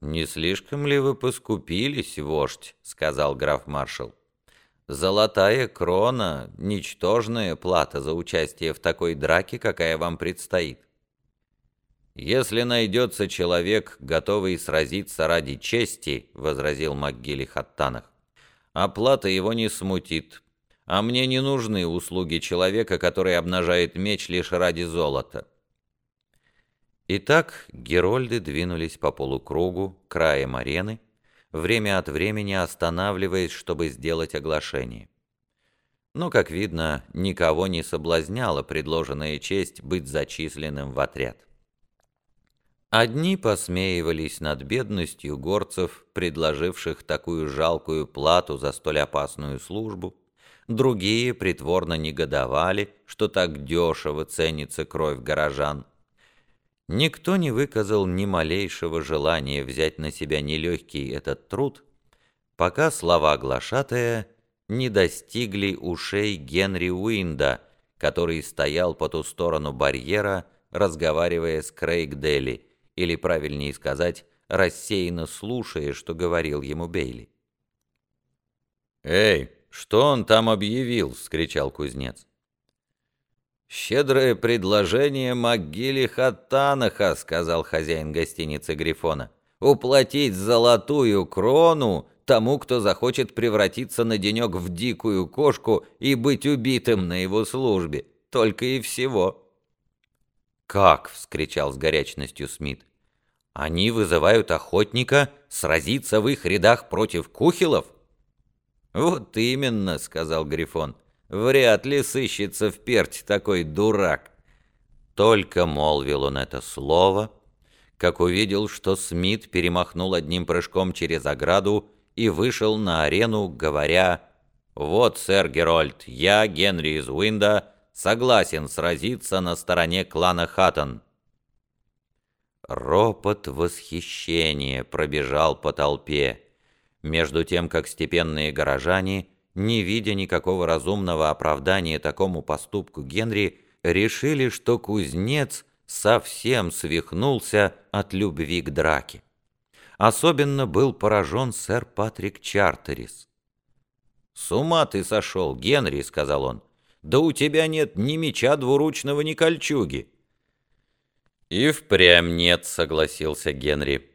«Не слишком ли вы поскупились, вождь?» — сказал граф-маршал. «Золотая крона — ничтожная плата за участие в такой драке, какая вам предстоит. «Если найдется человек, готовый сразиться ради чести», — возразил МакГилли Хаттанах, — «оплата его не смутит, а мне не нужны услуги человека, который обнажает меч лишь ради золота». Итак, герольды двинулись по полукругу, краем арены, время от времени останавливаясь, чтобы сделать оглашение. Но, как видно, никого не соблазняла предложенная честь быть зачисленным в отряд. Одни посмеивались над бедностью горцев, предложивших такую жалкую плату за столь опасную службу, другие притворно негодовали, что так дешево ценится кровь горожан, Никто не выказал ни малейшего желания взять на себя нелегкий этот труд, пока слова глашатая не достигли ушей Генри Уинда, который стоял по ту сторону барьера, разговаривая с Крейг Дели, или, правильнее сказать, рассеянно слушая, что говорил ему Бейли. «Эй, что он там объявил?» — вскричал кузнец. «Щедрое предложение Макгили Хаттанаха», — сказал хозяин гостиницы Грифона. «Уплатить золотую крону тому, кто захочет превратиться на денек в дикую кошку и быть убитым на его службе. Только и всего». «Как?» — вскричал с горячностью Смит. «Они вызывают охотника сразиться в их рядах против кухилов?» «Вот именно», — сказал Грифон. Вряд ли сыщется в перте такой дурак. Только молвил он это слово, как увидел, что Смит перемахнул одним прыжком через ограду и вышел на арену, говоря «Вот, сэр Герольд, я, Генри из Уинда, согласен сразиться на стороне клана Хаттон». Ропот восхищения пробежал по толпе, между тем, как степенные горожане – не видя никакого разумного оправдания такому поступку Генри, решили, что кузнец совсем свихнулся от любви к драке. Особенно был поражен сэр Патрик Чартерис. «С ума ты сошел, Генри», — сказал он. «Да у тебя нет ни меча двуручного, ни кольчуги». «И впрямь нет», — согласился Генри.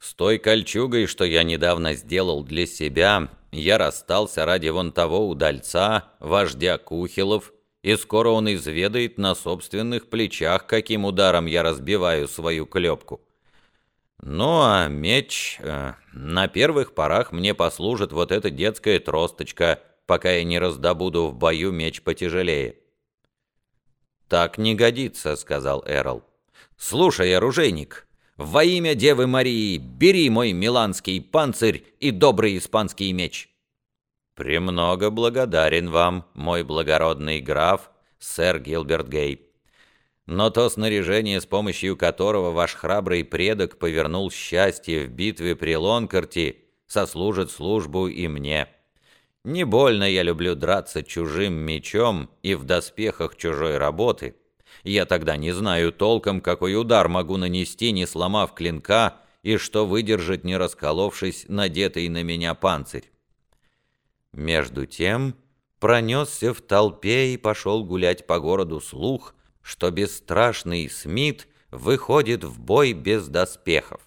«С той кольчугой, что я недавно сделал для себя, я расстался ради вон того удальца, вождя Кухилов, и скоро он изведает на собственных плечах, каким ударом я разбиваю свою клепку. Ну а меч... Э, на первых порах мне послужит вот эта детская тросточка, пока я не раздобуду в бою меч потяжелее. «Так не годится», — сказал Эрл. «Слушай, оружейник, во имя Девы Марии, бери мой миланский панцирь и добрый испанский меч!» «Премного благодарен вам, мой благородный граф, сэр Гилберт Гей. Но то снаряжение, с помощью которого ваш храбрый предок повернул счастье в битве при Лонкарте, сослужит службу и мне. Не больно я люблю драться чужим мечом и в доспехах чужой работы» Я тогда не знаю толком, какой удар могу нанести, не сломав клинка, и что выдержать, не расколовшись, надетый на меня панцирь. Между тем пронесся в толпе и пошел гулять по городу слух, что бесстрашный Смит выходит в бой без доспехов.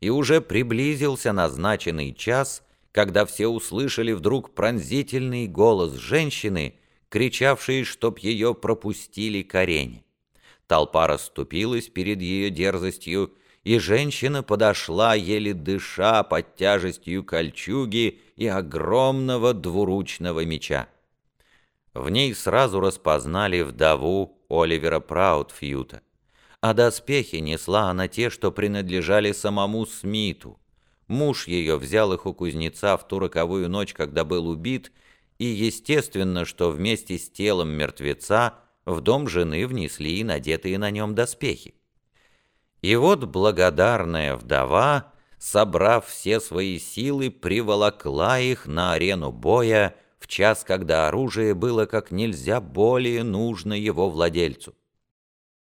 И уже приблизился назначенный час, когда все услышали вдруг пронзительный голос женщины, кричавшей, чтоб ее пропустили к арене. Толпа расступилась перед ее дерзостью, и женщина подошла, еле дыша под тяжестью кольчуги и огромного двуручного меча. В ней сразу распознали вдову Оливера Праудфьюта, а доспехи несла она те, что принадлежали самому Смиту. Муж ее взял их у кузнеца в ту роковую ночь, когда был убит, и естественно, что вместе с телом мертвеца в дом жены внесли надетые на нем доспехи. И вот благодарная вдова, собрав все свои силы, приволокла их на арену боя в час, когда оружие было как нельзя более нужно его владельцу.